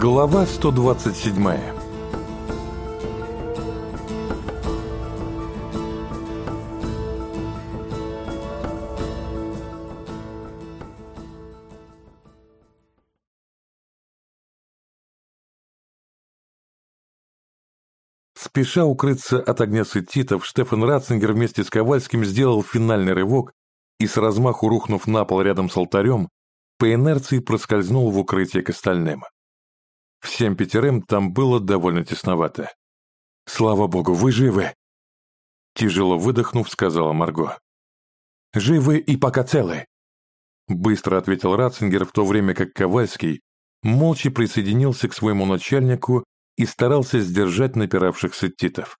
Глава 127 Спеша укрыться от огня сетитов, Штефан Ратцингер вместе с Ковальским сделал финальный рывок и с размаху рухнув на пол рядом с алтарем, по инерции проскользнул в укрытие к остальным. Всем пятерым там было довольно тесновато. «Слава богу, вы живы!» Тяжело выдохнув, сказала Марго. «Живы и пока целы!» Быстро ответил Ратцингер, в то время как Ковальский молча присоединился к своему начальнику и старался сдержать напиравших сеттитов.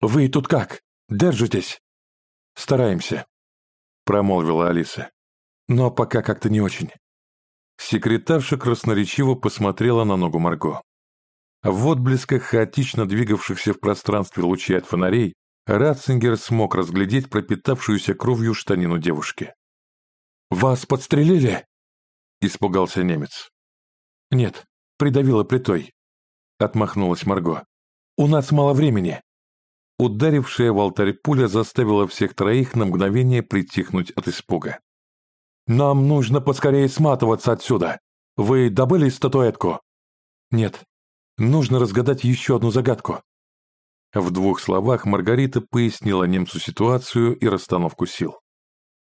«Вы тут как? Держитесь?» «Стараемся», — промолвила Алиса. «Но пока как-то не очень». Секретарша красноречиво посмотрела на ногу Марго. В отблесках хаотично двигавшихся в пространстве лучей от фонарей Ратцингер смог разглядеть пропитавшуюся кровью штанину девушки. «Вас подстрелили?» – испугался немец. «Нет, придавила плитой», – отмахнулась Марго. «У нас мало времени». Ударившая в алтарь пуля заставила всех троих на мгновение притихнуть от испуга. «Нам нужно поскорее сматываться отсюда. Вы добыли статуэтку?» «Нет. Нужно разгадать еще одну загадку». В двух словах Маргарита пояснила немцу ситуацию и расстановку сил.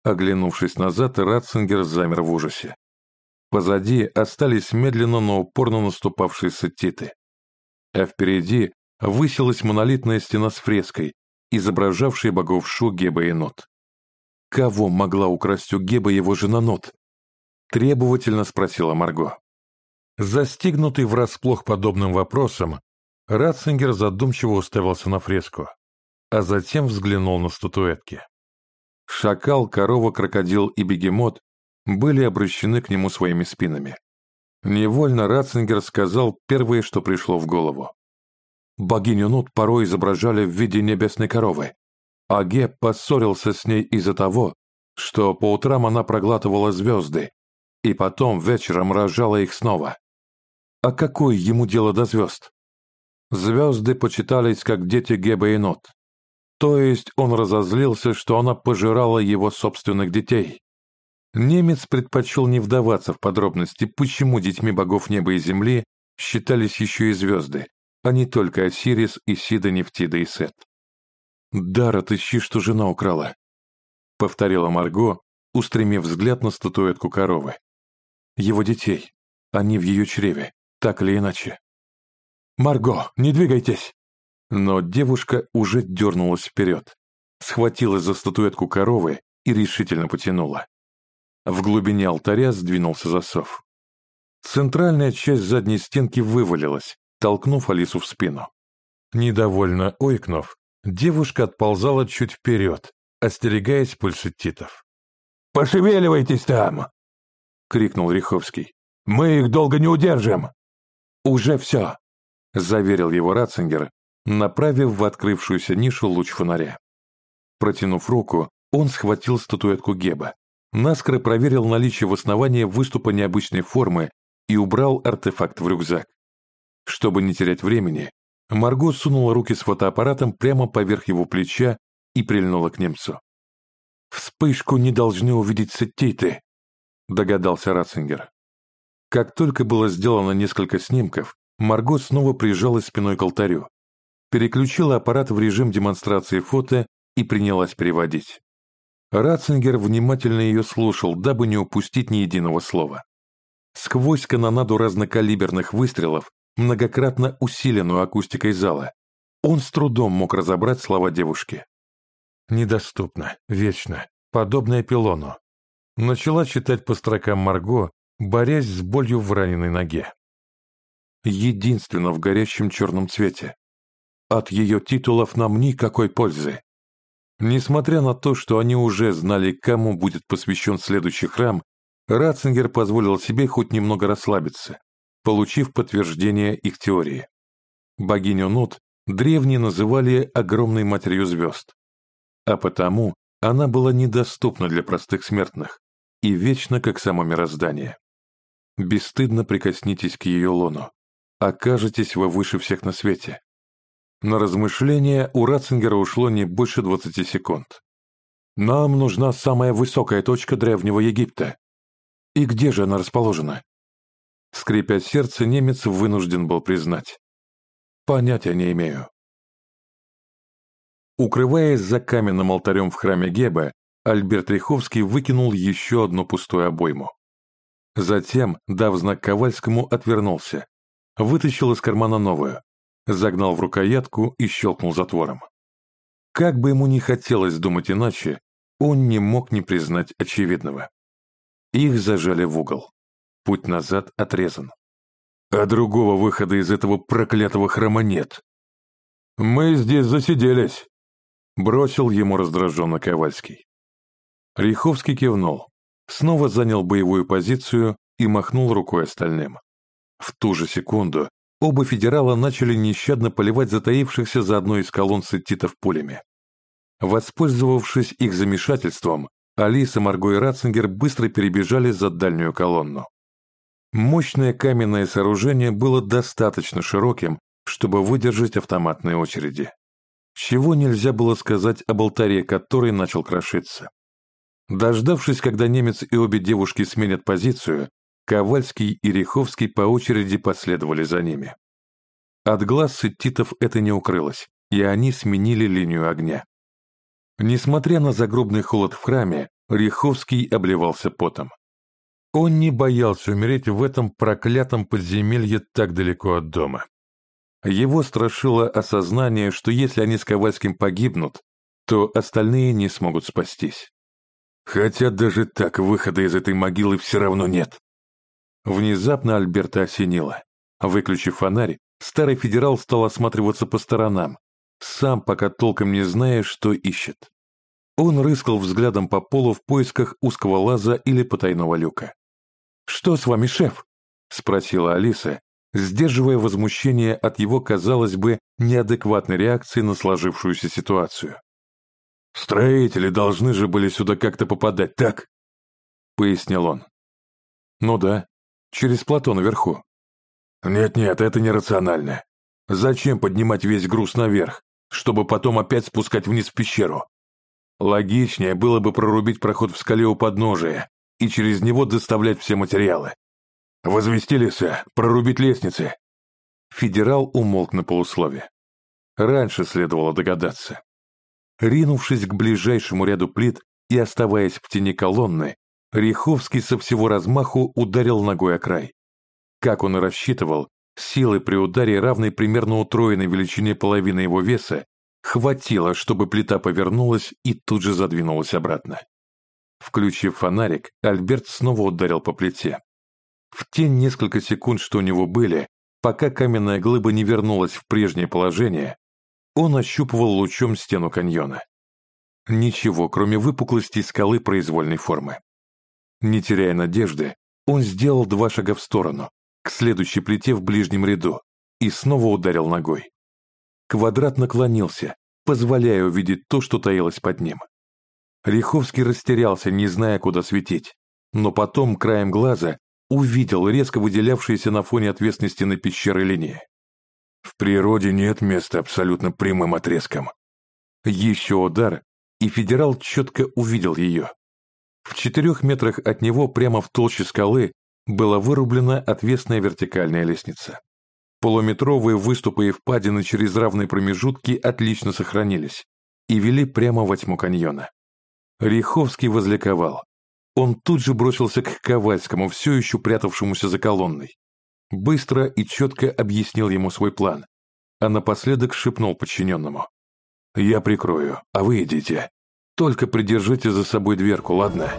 Оглянувшись назад, Ратцингер замер в ужасе. Позади остались медленно, но упорно наступавшие сеттиты. А впереди высилась монолитная стена с фреской, изображавшей богов Шу, Геба и Нот. Кого могла украсть у Геба его жена Нот? Требовательно спросила Марго. Застигнутый врасплох подобным вопросом, Ратцингер задумчиво уставился на фреску, а затем взглянул на статуэтки. Шакал, корова, крокодил и бегемот были обращены к нему своими спинами. Невольно Ратцингер сказал первое, что пришло в голову. Богиню Нут порой изображали в виде небесной коровы, а Геб поссорился с ней из-за того, что по утрам она проглатывала звезды, и потом вечером рожала их снова. А какое ему дело до звезд? Звезды почитались как дети Геба и Нот. То есть он разозлился, что она пожирала его собственных детей. Немец предпочел не вдаваться в подробности, почему детьми богов неба и земли считались еще и звезды, а не только Осирис, Исида, Нефтида и Сет. «Дар отыщи, что жена украла», — повторила Марго, устремив взгляд на статуэтку коровы. «Его детей. Они в ее чреве, так или иначе». «Марго, не двигайтесь!» Но девушка уже дернулась вперед, схватилась за статуэтку коровы и решительно потянула. В глубине алтаря сдвинулся засов. Центральная часть задней стенки вывалилась, толкнув Алису в спину. Недовольно ойкнув, Девушка отползала чуть вперед, остерегаясь пульсетитов. «Пошевеливайтесь там!» — крикнул Риховский. «Мы их долго не удержим!» «Уже все!» — заверил его Ратцингер, направив в открывшуюся нишу луч фонаря. Протянув руку, он схватил статуэтку Геба, наскоро проверил наличие в основании выступа необычной формы и убрал артефакт в рюкзак. Чтобы не терять времени, Марго сунула руки с фотоаппаратом прямо поверх его плеча и прильнула к немцу. «Вспышку не должны увидеть сеттиты», — догадался Ратцингер. Как только было сделано несколько снимков, Марго снова прижалась спиной к алтарю, переключила аппарат в режим демонстрации фото и принялась переводить. Ратцингер внимательно ее слушал, дабы не упустить ни единого слова. Сквозь канонаду разнокалиберных выстрелов многократно усиленную акустикой зала, он с трудом мог разобрать слова девушки. «Недоступно, вечно, подобное пилону». Начала читать по строкам Марго, борясь с болью в раненой ноге. Единственно в горящем черном цвете. От ее титулов нам никакой пользы. Несмотря на то, что они уже знали, кому будет посвящен следующий храм, Ратцингер позволил себе хоть немного расслабиться получив подтверждение их теории. Богиню Нут древние называли огромной матерью звезд, а потому она была недоступна для простых смертных и вечно как само мироздание. Бесстыдно прикоснитесь к ее лону, окажетесь вы выше всех на свете. На размышление у Ратцингера ушло не больше 20 секунд. Нам нужна самая высокая точка Древнего Египта. И где же она расположена? Скрипя сердце, немец вынужден был признать. Понятия не имею. Укрываясь за каменным алтарем в храме Геба, Альберт Риховский выкинул еще одну пустую обойму. Затем, дав знак Ковальскому, отвернулся, вытащил из кармана новую, загнал в рукоятку и щелкнул затвором. Как бы ему ни хотелось думать иначе, он не мог не признать очевидного. Их зажали в угол. Путь назад отрезан. А другого выхода из этого проклятого храма нет. «Мы здесь засиделись», — бросил ему раздраженно Ковальский. Риховский кивнул, снова занял боевую позицию и махнул рукой остальным. В ту же секунду оба федерала начали нещадно поливать затаившихся за одной из колонн сеттитов пулями. Воспользовавшись их замешательством, Алиса, Марго и Ратцингер быстро перебежали за дальнюю колонну. Мощное каменное сооружение было достаточно широким, чтобы выдержать автоматные очереди. Чего нельзя было сказать об алтаре, который начал крошиться. Дождавшись, когда немец и обе девушки сменят позицию, Ковальский и Риховский по очереди последовали за ними. От глаз сеттитов это не укрылось, и они сменили линию огня. Несмотря на загробный холод в храме, Риховский обливался потом. Он не боялся умереть в этом проклятом подземелье так далеко от дома. Его страшило осознание, что если они с Ковальским погибнут, то остальные не смогут спастись. Хотя даже так выхода из этой могилы все равно нет. Внезапно Альберта осенило. Выключив фонарь, старый федерал стал осматриваться по сторонам, сам пока толком не зная, что ищет. Он рыскал взглядом по полу в поисках узкого лаза или потайного люка. «Что с вами, шеф?» — спросила Алиса, сдерживая возмущение от его, казалось бы, неадекватной реакции на сложившуюся ситуацию. «Строители должны же были сюда как-то попадать, так?» — пояснил он. «Ну да, через плато наверху». «Нет-нет, это нерационально. Зачем поднимать весь груз наверх, чтобы потом опять спускать вниз в пещеру? Логичнее было бы прорубить проход в скале у подножия и через него доставлять все материалы. Возвести леса, прорубить лестницы». Федерал умолк на полуслове. Раньше следовало догадаться. Ринувшись к ближайшему ряду плит и оставаясь в тени колонны, Риховский со всего размаху ударил ногой о край. Как он и рассчитывал, силы при ударе, равной примерно утроенной величине половины его веса, хватило, чтобы плита повернулась и тут же задвинулась обратно. Включив фонарик, Альберт снова ударил по плите. В те несколько секунд, что у него были, пока каменная глыба не вернулась в прежнее положение, он ощупывал лучом стену каньона. Ничего, кроме выпуклости скалы произвольной формы. Не теряя надежды, он сделал два шага в сторону, к следующей плите в ближнем ряду, и снова ударил ногой. Квадрат наклонился, позволяя увидеть то, что таилось под ним. Риховский растерялся, не зная, куда светить, но потом, краем глаза, увидел резко выделявшиеся на фоне отвесной стены пещеры линии. В природе нет места абсолютно прямым отрезком. Еще удар, и федерал четко увидел ее. В четырех метрах от него, прямо в толще скалы, была вырублена отвесная вертикальная лестница. Полуметровые выступы и впадины через равные промежутки отлично сохранились и вели прямо во тьму каньона. Риховский возликовал. Он тут же бросился к Ковальскому, все еще прятавшемуся за колонной быстро и четко объяснил ему свой план, а напоследок шепнул подчиненному. «Я прикрою, а вы идите. Только придержите за собой дверку, ладно?»